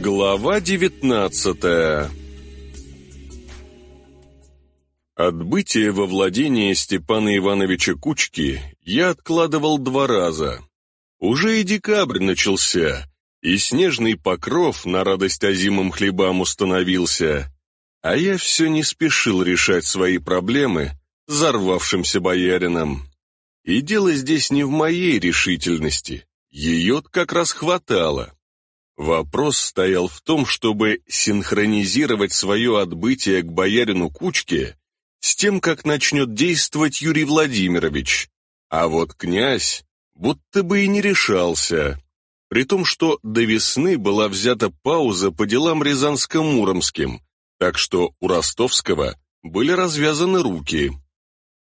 Глава девятнадцатая Отбытие во владение Степана Ивановича Кучки я откладывал два раза. Уже и декабрь начался, и снежный покров на радость озимым хлебам установился, а я все не спешил решать свои проблемы взорвавшимся боярином. И дело здесь не в моей решительности, ее как раз хватало. Вопрос стоял в том, чтобы синхронизировать свое отбытие к боярину Кучке с тем, как начнет действовать Юрий Владимирович. А вот князь будто бы и не решался. При том, что до весны была взята пауза по делам Рязанско-Муромским, так что у Ростовского были развязаны руки.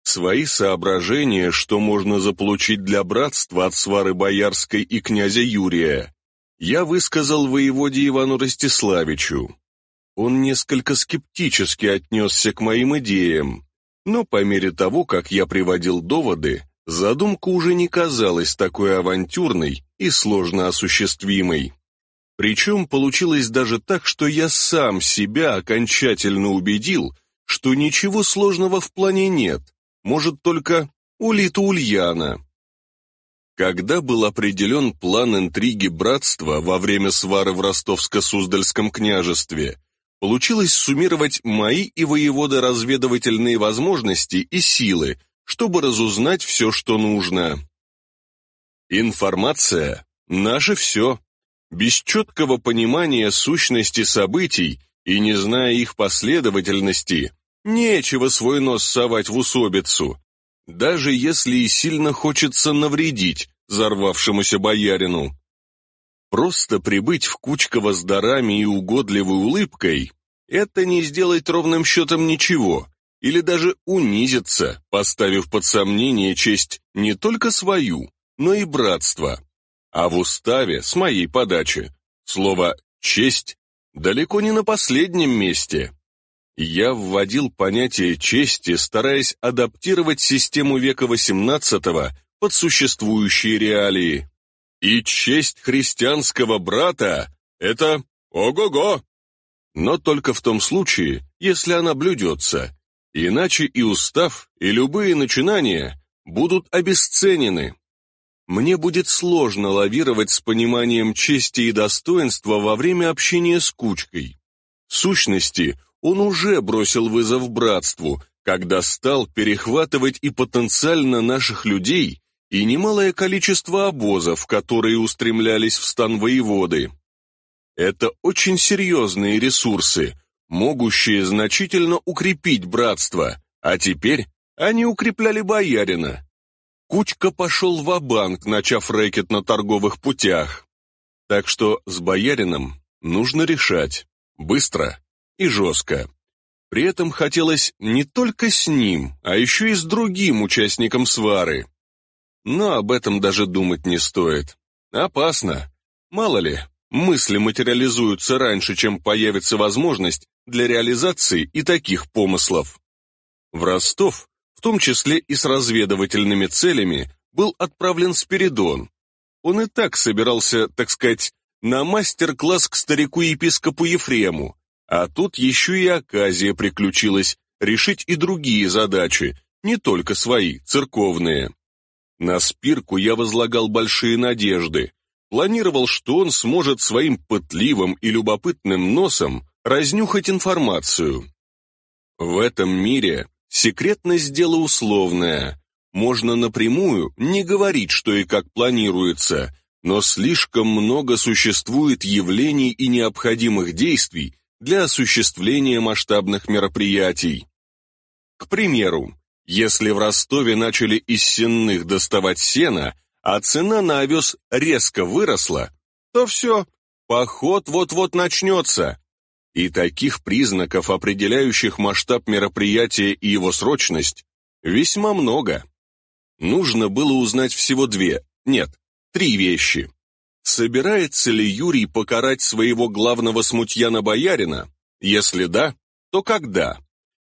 Свои соображения, что можно заполучить для братства от свары Боярской и князя Юрия, я высказал воеводе Ивану Ростиславичу. Он несколько скептически отнесся к моим идеям, но по мере того, как я приводил доводы, задумка уже не казалась такой авантюрной и сложно осуществимой. Причем получилось даже так, что я сам себя окончательно убедил, что ничего сложного в плане нет, может только улита Ульяна. Когда был определен план интриги братства во время свары в Ростовско-Суздальском княжестве, получилось суммировать мои и воеводы разведывательные возможности и силы, чтобы разузнать все, что нужно. Информация – наше все. Без четкого понимания сущности событий и не зная их последовательности, нечего свой нос совать в усобицу, даже если и сильно хочется навредить взорвавшемуся боярину. Просто прибыть в Кучково с дарами и угодливой улыбкой – это не сделать ровным счетом ничего, или даже унизиться, поставив под сомнение честь не только свою, но и братства. А в уставе, с моей подачи, слово «честь» далеко не на последнем месте. Я вводил понятие чести, стараясь адаптировать систему века XVIII под существующие реалии. И честь христианского брата — это ого-го! Но только в том случае, если она блюдется, иначе и устав, и любые начинания будут обесценены. Мне будет сложно лавировать с пониманием чести и достоинства во время общения с кучкой. В сущности, он уже бросил вызов братству, когда стал перехватывать и потенциально наших людей, и немалое количество обозов, которые устремлялись в стан воеводы. Это очень серьезные ресурсы, могущие значительно укрепить братство, а теперь они укрепляли боярина. Кучка пошел в банк начав рэкет на торговых путях. Так что с боярином нужно решать, быстро и жестко. При этом хотелось не только с ним, а еще и с другим участником свары. Но об этом даже думать не стоит. Опасно. Мало ли, мысли материализуются раньше, чем появится возможность для реализации и таких помыслов. В Ростов, в том числе и с разведывательными целями, был отправлен Спиридон. Он и так собирался, так сказать, на мастер-класс к старику-епископу Ефрему, а тут еще и оказия приключилась решить и другие задачи, не только свои, церковные. На Спирку я возлагал большие надежды. Планировал, что он сможет своим пытливым и любопытным носом разнюхать информацию. В этом мире секретность дела условная. Можно напрямую не говорить, что и как планируется, но слишком много существует явлений и необходимых действий для осуществления масштабных мероприятий. К примеру, если в Ростове начали из сенных доставать сено, а цена на овес резко выросла, то все, поход вот-вот начнется. И таких признаков, определяющих масштаб мероприятия и его срочность, весьма много. Нужно было узнать всего две, нет, три вещи. Собирается ли Юрий покарать своего главного смутьяна-боярина? Если да, то когда?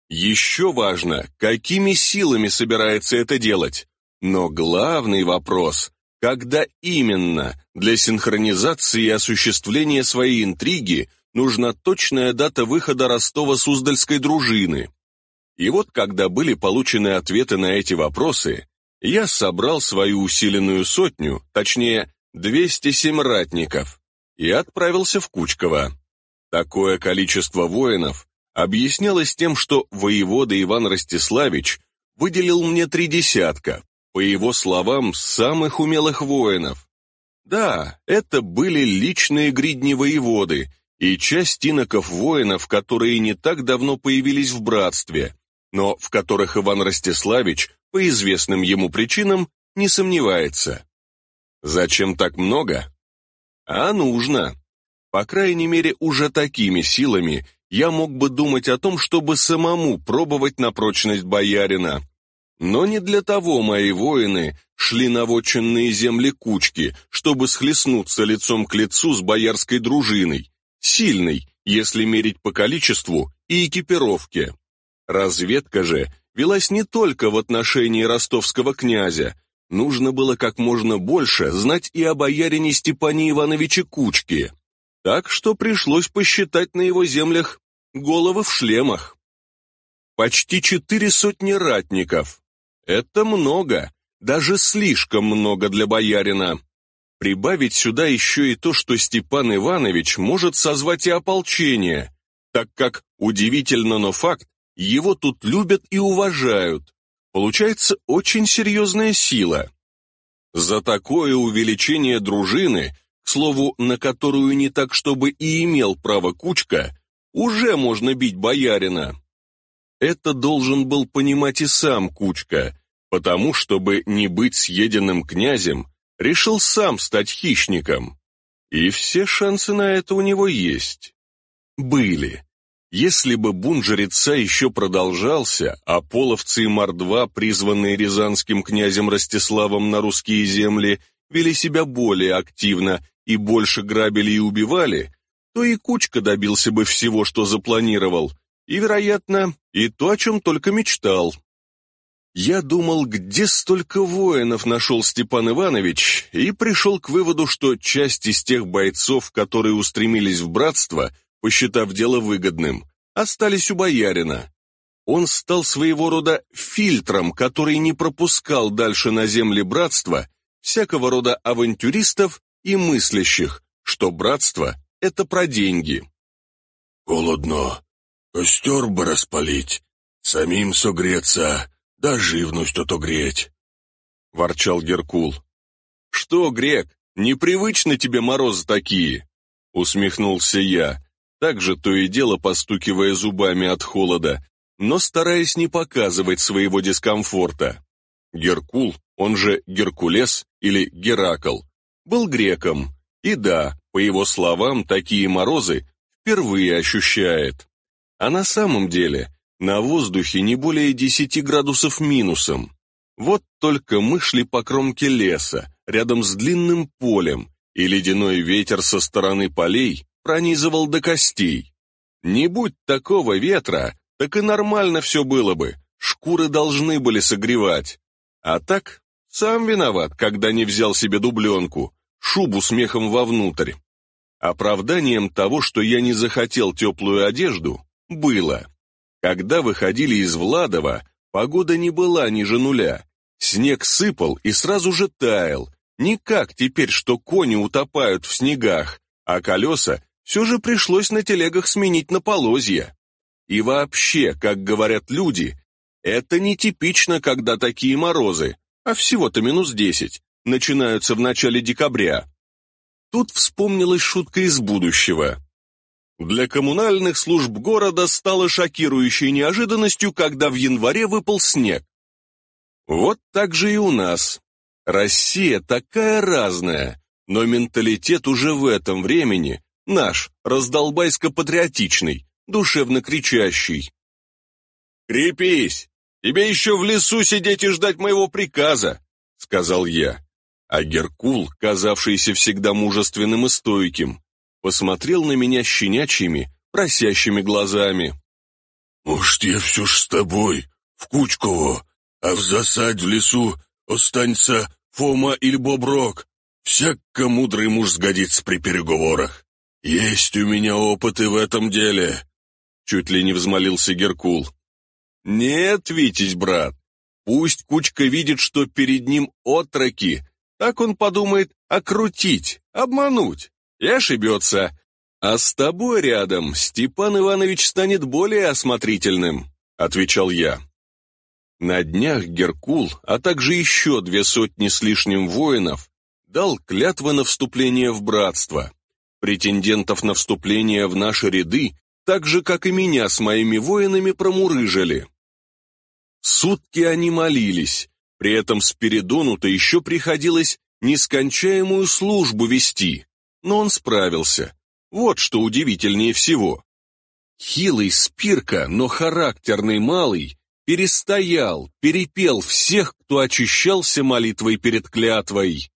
Еще важно, какими силами собирается это делать. Но главный вопрос, когда именно для синхронизации и осуществления своей интриги нужна точная дата выхода Ростова-Суздальской дружины. И вот, когда были получены ответы на эти вопросы, я собрал свою усиленную сотню, точнее, 207 ратников, и отправился в Кучково. Такое количество воинов объяснялось тем, что воевода Иван Ростиславич выделил мне три десятка, по его словам, самых умелых воинов. Да, это были личные гридни воеводы и часть иноков-воинов, которые не так давно появились в братстве, но в которых Иван Ростиславич, по известным ему причинам, не сомневается. Зачем так много? А нужно. По крайней мере, уже такими силами я мог бы думать о том, чтобы самому пробовать на прочность боярина. Но не для того мои воины шли на вотчинные земли кучки, чтобы схлестнуться лицом к лицу с боярской дружиной, сильной, если мерить по количеству и экипировке. Разведка же велась не только в отношении ростовского князя, нужно было как можно больше знать и о боярине Степане Ивановиче Кучке. Так что пришлось посчитать на его землях головы в шлемах. Почти четыре сотни ратников. Это много, даже слишком много для боярина. Прибавить сюда еще и то, что Степан Иванович может созвать и ополчение, так как, удивительно, но факт, его тут любят и уважают. Получается очень серьезная сила. За такое увеличение дружины, к слову, на которую не так чтобы и имел право Кучка, уже можно бить боярина. Это должен был понимать и сам Кучка, потому, чтобы не быть съеденным князем, решил сам стать хищником. И все шансы на это у него есть. Были. Если бы бунт жреца еще продолжался, а половцы и мордва, призванные рязанским князем Ростиславом на русские земли, вели себя более активно и больше грабили и убивали, то и Кучка добился бы всего, что запланировал, и, вероятно, и то, о чем только мечтал. Я думал, где столько воинов нашел Степан Иванович, и пришел к выводу, что часть из тех бойцов, которые устремились в братство, посчитав дело выгодным, остались у боярина. Он стал своего рода фильтром, который не пропускал дальше на земли братства всякого рода авантюристов и мыслящих, что братство — это про деньги. «Холодно. Костер бы распалить, самим согреться, да живность отогреть», — ворчал Геркул. «Что, Грек, непривычны тебе морозы такие?» — усмехнулся я, также то и дело постукивая зубами от холода, но стараясь не показывать своего дискомфорта. Геркул, он же Геркулес или Геракл, был греком, и да, по его словам, такие морозы впервые ощущает. А на самом деле на воздухе не более 10 градусов минусом. Вот только мы шли по кромке леса, рядом с длинным полем, и ледяной ветер со стороны полей пронизывал до костей. Не будь такого ветра, так и нормально все было бы, шкуры должны были согревать. А так, сам виноват, когда не взял себе дубленку, шубу с мехом вовнутрь. Оправданием того, что я не захотел теплую одежду, было. Когда выходили из Владова, погода не была ниже нуля. Снег сыпал и сразу же таял. Не как теперь, что кони утопают в снегах, а колеса все же пришлось на телегах сменить на полозья. И вообще, как говорят люди, это нетипично, когда такие морозы, а всего-то минус десять, начинаются в начале декабря. Тут вспомнилась шутка из будущего. Для коммунальных служб города стало шокирующей неожиданностью, когда в январе выпал снег. Вот так же и у нас. Россия такая разная, но менталитет уже в этом времени Наш, раздолбайско-патриотичный, душевно кричащий. «Крепись! Тебе еще в лесу сидеть и ждать моего приказа!» — сказал я. А Геркул, казавшийся всегда мужественным и стойким, посмотрел на меня щенячьими, просящими глазами. «Может, я все ж с тобой, в Кучково, а в засадь в лесу останется Фома или Боброк. Всяко мудрый муж сгодится при переговорах. Есть у меня опыт и в этом деле. Чуть ли не взмолился Геркул. Нет, Витязь, брат, пусть Кучка видит, что перед ним отроки. Так он подумает окрутить, обмануть и ошибется. А с тобой рядом Степан Иванович станет более осмотрительным, отвечал я. На днях Геркул, а также еще две сотни с лишним воинов, дал клятвы на вступление в братство. Претендентов на вступление в наши ряды, так же, как и меня с моими воинами, промурыжили. Сутки они молились, при этом Спиридону-то еще приходилось нескончаемую службу вести, но он справился. Вот что удивительнее всего. Хилый Спирка, но характерный малый, перестоял, перепел всех, кто очищался молитвой перед клятвой.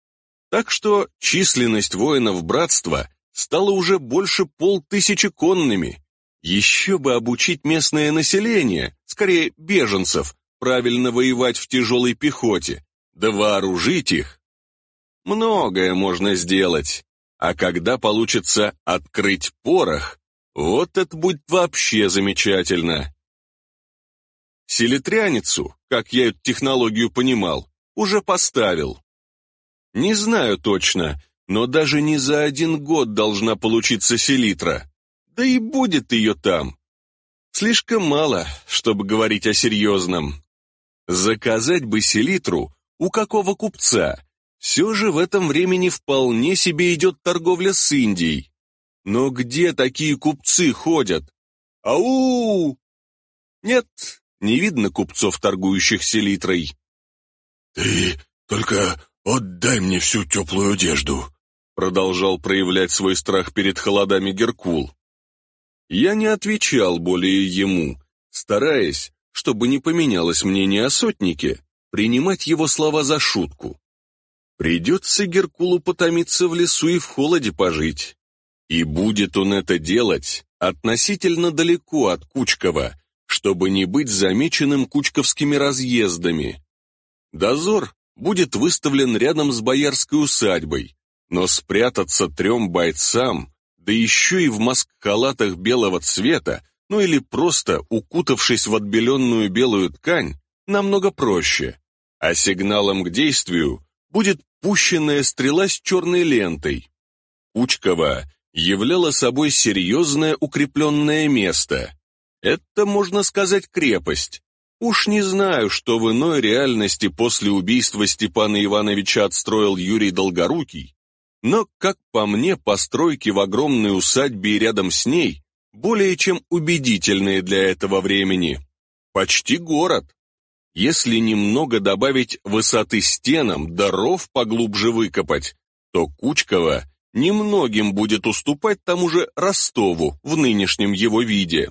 Так что численность воинов братства стала уже больше полтысячи конными. Еще бы обучить местное население, скорее беженцев, правильно воевать в тяжелой пехоте, да вооружить их. Многое можно сделать, а когда получится открыть порох, вот это будет вообще замечательно. Селитряницу, как я эту технологию понимал, уже поставил. Не знаю точно, но даже не за один год должна получиться селитра. Да и будет ее там. Слишком мало, чтобы говорить о серьезном. Заказать бы селитру у какого купца? Все же в этом времени вполне себе идет торговля с Индией. Но где такие купцы ходят? Ау! Нет, не видно купцов, торгующих селитрой. «Ты только отдай мне всю теплую одежду», продолжал проявлять свой страх перед холодами Геркул. Я не отвечал более ему, стараясь, чтобы не поменялось мнение о сотнике, принимать его слова за шутку. Придется Геркулу потомиться в лесу и в холоде пожить. И будет он это делать относительно далеко от Кучкова, чтобы не быть замеченным кучковскими разъездами. Дозор будет выставлен рядом с боярской усадьбой, но спрятаться трем бойцам, да еще и в маск-халатах белого цвета, ну или просто укутавшись в отбеленную белую ткань, намного проще, а сигналом к действию будет пущенная стрела с черной лентой. Кучкова являла собой серьезное укрепленное место, это, можно сказать, крепость. Уж не знаю, что в иной реальности после убийства Степана Ивановича отстроил Юрий Долгорукий, но, как по мне, постройки в огромной усадьбе и рядом с ней более чем убедительные для этого времени. Почти город. Если немного добавить высоты стенам, даров поглубже выкопать, то Кучково немногим будет уступать тому же Ростову в нынешнем его виде.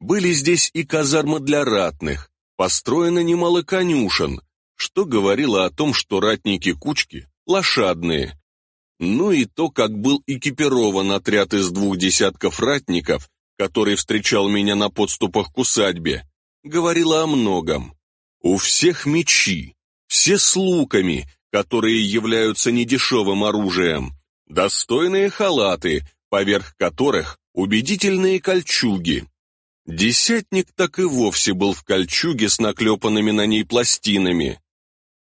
Были здесь и казармы для ратных, построено немало конюшен, что говорило о том, что ратники кучки лошадные. Ну и то, как был экипирован отряд из двух десятков ратников, который встречал меня на подступах к усадьбе, говорило о многом. У всех мечи, все с луками, которые являются недешевым оружием, достойные халаты, поверх которых убедительные кольчуги. Десятник так и вовсе был в кольчуге с наклепанными на ней пластинами.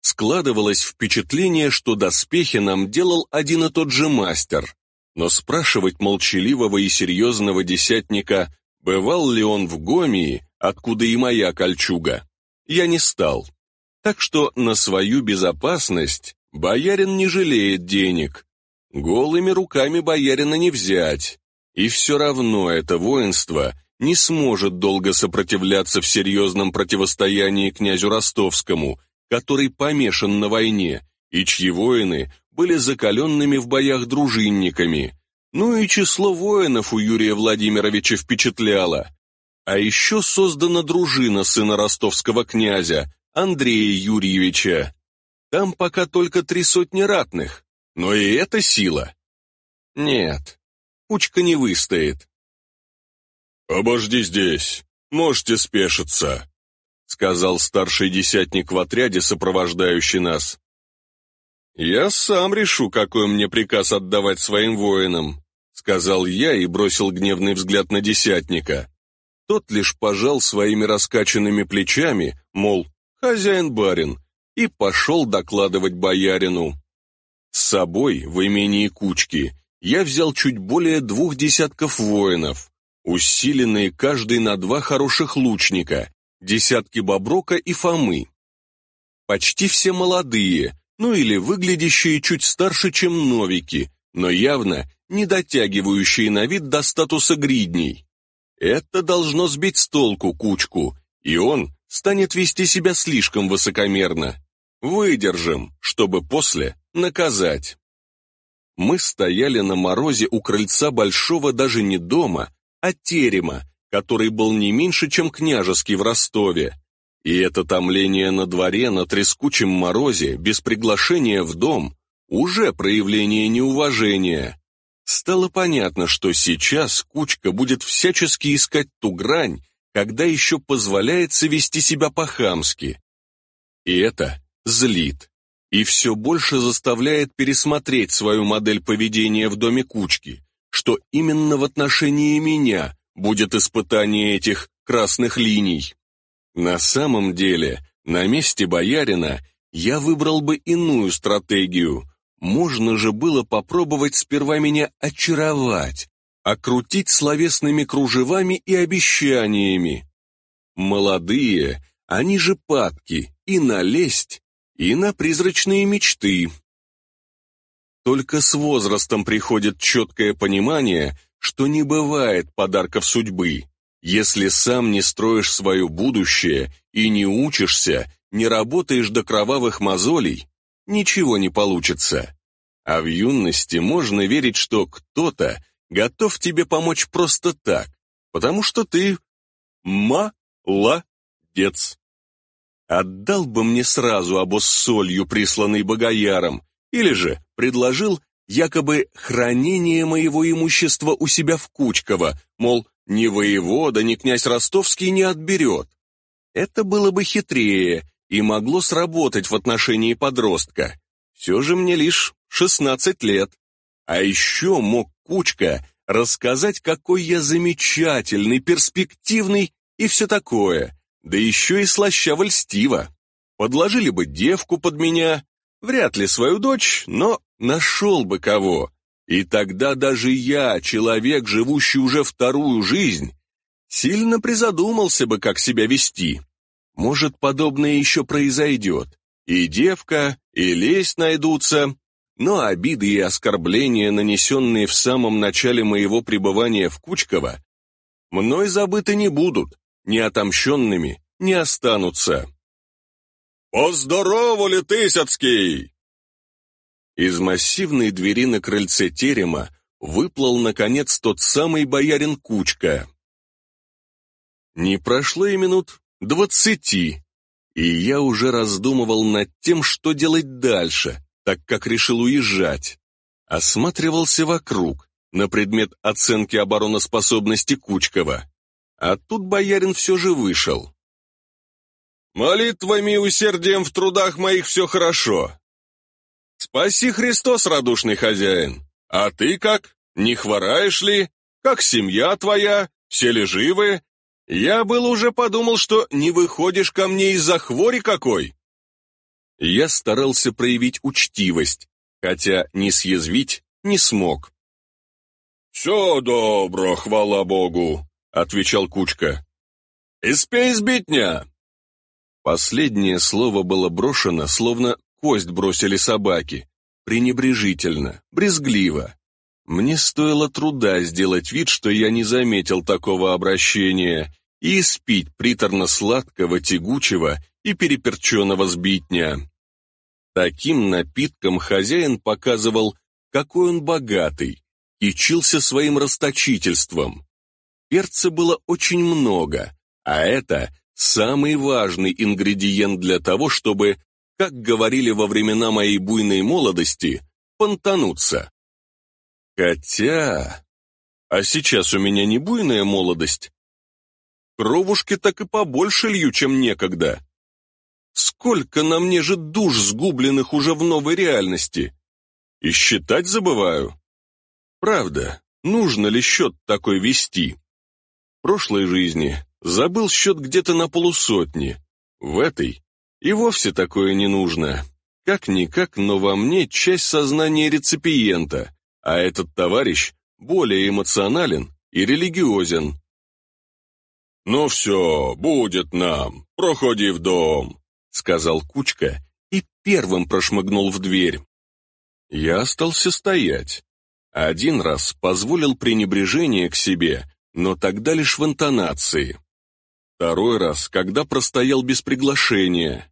Складывалось впечатление, что доспехи нам делал один и тот же мастер, но спрашивать молчаливого и серьезного десятника, бывал ли он в Гомии, откуда и моя кольчуга, я не стал. Так что на свою безопасность боярин не жалеет денег. Голыми руками боярина не взять. И все равно это воинство — не сможет долго сопротивляться в серьезном противостоянии князю Ростовскому, который помешан на войне, и чьи воины были закаленными в боях дружинниками. Ну и число воинов у Юрия Владимировича впечатляло. А еще создана дружина сына ростовского князя, Андрея Юрьевича. Там пока только три сотни ратных, но и это сила. Нет, кучка не выстоит. «Обожди здесь, можете спешиться», — сказал старший десятник в отряде, сопровождающий нас. «Я сам решу, какой мне приказ отдавать своим воинам», сказал я и бросил гневный взгляд на десятника. Тот лишь пожал своими раскачанными плечами, мол, хозяин-барин, и пошел докладывать боярину. С собой в имении кучки я взял чуть более двух десятков воинов, усиленные каждый на два хороших лучника, десятки Боброка и Фомы. Почти все молодые, ну или выглядящие чуть старше, чем новики, но явно не дотягивающие на вид до статуса гридней. Это должно сбить с толку кучку, и он станет вести себя слишком высокомерно. Выдержим, чтобы после наказать. Мы стояли на морозе у крыльца большого даже не дома, а терема, который был не меньше, чем княжеский в Ростове. И это томление на дворе на трескучем морозе, без приглашения в дом, уже проявление неуважения. Стало понятно, что сейчас Кучка будет всячески искать ту грань, когда еще позволяется вести себя по-хамски. И это злит. И все больше заставляет пересмотреть свою модель поведения в доме Кучки, что именно в отношении меня будет испытание этих красных линий. На самом деле, на месте боярина я выбрал бы иную стратегию. Можно же было попробовать сперва меня очаровать, окрутить словесными кружевами и обещаниями. Молодые, они же падки и на лесть, и на призрачные мечты. Только с возрастом приходит четкое понимание, что не бывает подарков судьбы. Если сам не строишь свое будущее и не учишься, не работаешь до кровавых мозолей, ничего не получится. А в юности можно верить, что кто-то готов тебе помочь просто так, потому что ты ма-ла-дец. Отдал бы мне сразу обоз солью, присланный богояром, или же предложил якобы хранение моего имущества у себя в Кучково, мол, ни воевода, ни князь Ростовский не отберет. Это было бы хитрее и могло сработать в отношении подростка. Все же мне лишь 16 лет. А еще мог Кучка рассказать, какой я замечательный, перспективный и все такое, да еще и слащаво льстиво. Подложили бы девку под меня, вряд ли свою дочь, но нашел бы кого. И тогда даже я, человек, живущий уже вторую жизнь, сильно призадумался бы, как себя вести. Может, подобное еще произойдет. И девка, и лесть найдутся. Но обиды и оскорбления, нанесенные в самом начале моего пребывания в Кучково, мной забыты не будут, неотомщенными не останутся. «Поздоровали, Тысяцкий!» Из массивной двери на крыльце терема выплыл, наконец, тот самый боярин Кучка. Не прошло и минут двадцати, и я уже раздумывал над тем, что делать дальше, так как решил уезжать. Осматривался вокруг, на предмет оценки обороноспособности Кучкова. А тут боярин все же вышел. «Молитвами и усердием в трудах моих все хорошо. «Спаси Христос, радушный хозяин! А ты как? Не хвораешь ли? Как семья твоя? Все ли живы? Я был уже подумал, что не выходишь ко мне из-за хвори какой!» Я старался проявить учтивость, хотя не съязвить не смог. «Все добро, хвала Богу», — отвечал Кучка. «Испей сбитня!» Последнее слово было брошено, словно кость бросили собаки. Пренебрежительно, брезгливо. Мне стоило труда сделать вид, что я не заметил такого обращения, и испить приторно-сладкого, тягучего и переперченного сбитня. Таким напитком хозяин показывал, какой он богатый, и чился своим расточительством. Перца было очень много, а это самый важный ингредиент для того, чтобы как говорили во времена моей буйной молодости, понтануться. Хотя... А сейчас у меня не буйная молодость. Кровушки так и побольше лью, чем некогда. Сколько на мне же душ сгубленных уже в новой реальности? И считать забываю. Правда, нужно ли счет такой вести? В прошлой жизни забыл счет где-то на полусотни. В этой и вовсе такое не нужно. Как-никак, но во мне часть сознания реципиента, а этот товарищ более эмоционален и религиозен. «Ну все, будет нам, проходи в дом», — сказал Кучка и первым прошмыгнул в дверь. Я остался стоять. Один раз позволил пренебрежение к себе, но тогда лишь в интонации. Второй раз, когда простоял без приглашения.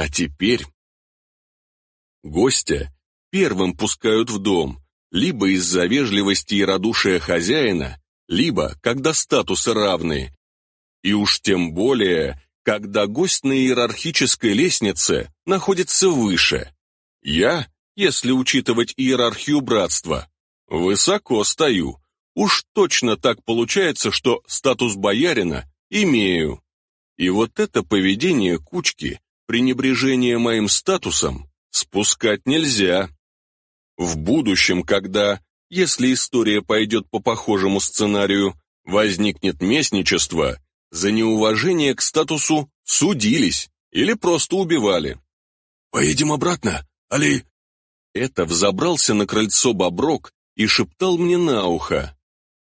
А теперь... Гостя первым пускают в дом, либо из-за вежливости и радушия хозяина, либо когда статусы равны. И уж тем более, когда гость на иерархической лестнице находится выше. Я, если учитывать иерархию братства, высоко стою. Уж точно так получается, что статус боярина имею. И вот это поведение кучки, пренебрежение моим статусом, спускать нельзя. В будущем, когда, если история пойдет по похожему сценарию, возникнет местничество, за неуважение к статусу судились или просто убивали. «Поедем обратно, Али?» Это взобрался на крыльцо Боброк и шептал мне на ухо.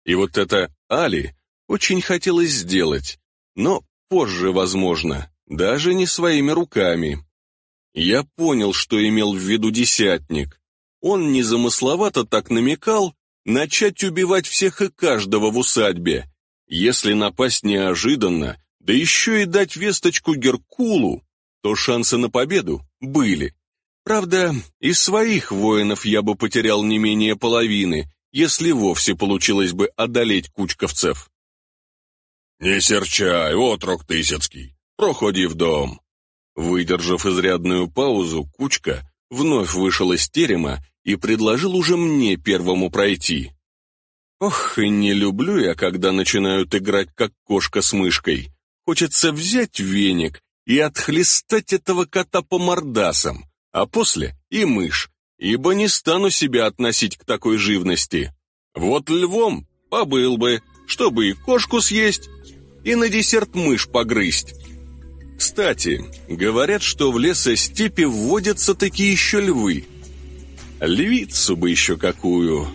И вот это Али очень хотелось сделать, но позже, возможно, даже не своими руками. Я понял, что имел в виду десятник. Он незамысловато так намекал начать убивать всех и каждого в усадьбе. Если напасть неожиданно, да еще и дать весточку Геркулу, то шансы на победу были. Правда, из своих воинов я бы потерял не менее половины, если вовсе получилось бы одолеть кучковцев. «Не серчай, отрок Тысяцкий, проходи в дом». Выдержав изрядную паузу, Кучка вновь вышел из терема и предложил уже мне первому пройти. Ох, и не люблю я, когда начинают играть как кошка с мышкой. Хочется взять веник и отхлестать этого кота по мордасам, а после и мышь, ибо не стану себя относить к такой живности. Вот львом побыл бы, чтобы и кошку съесть, и на десерт мышь погрызть. Кстати, говорят, что в лесостепи вводятся такие еще львы. Львицу бы еще какую.